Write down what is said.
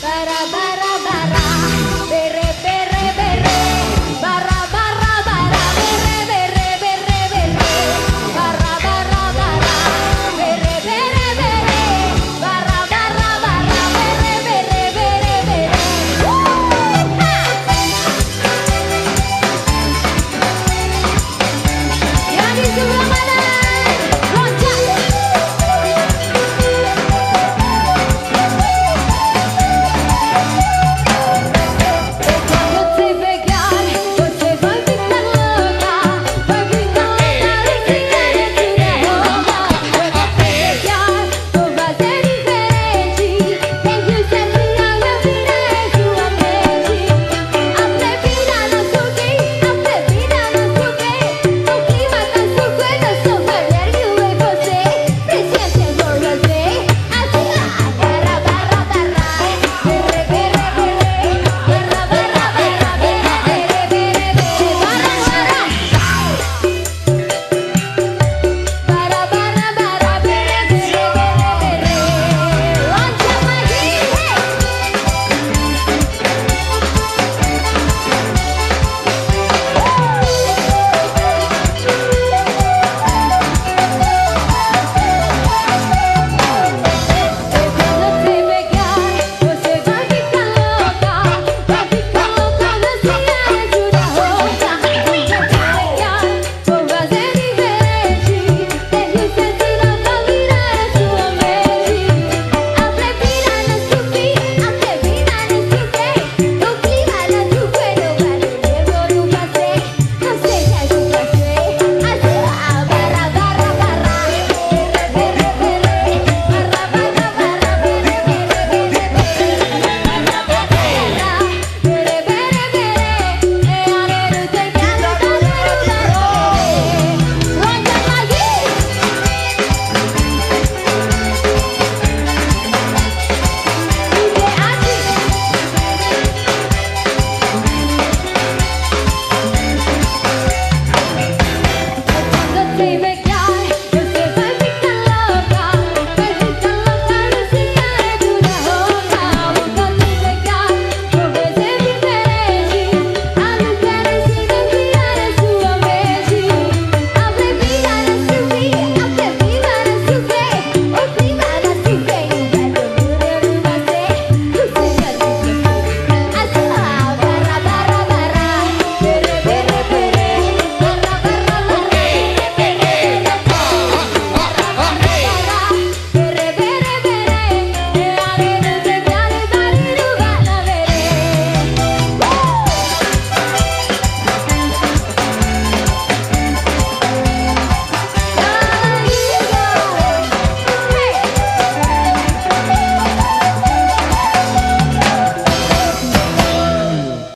Para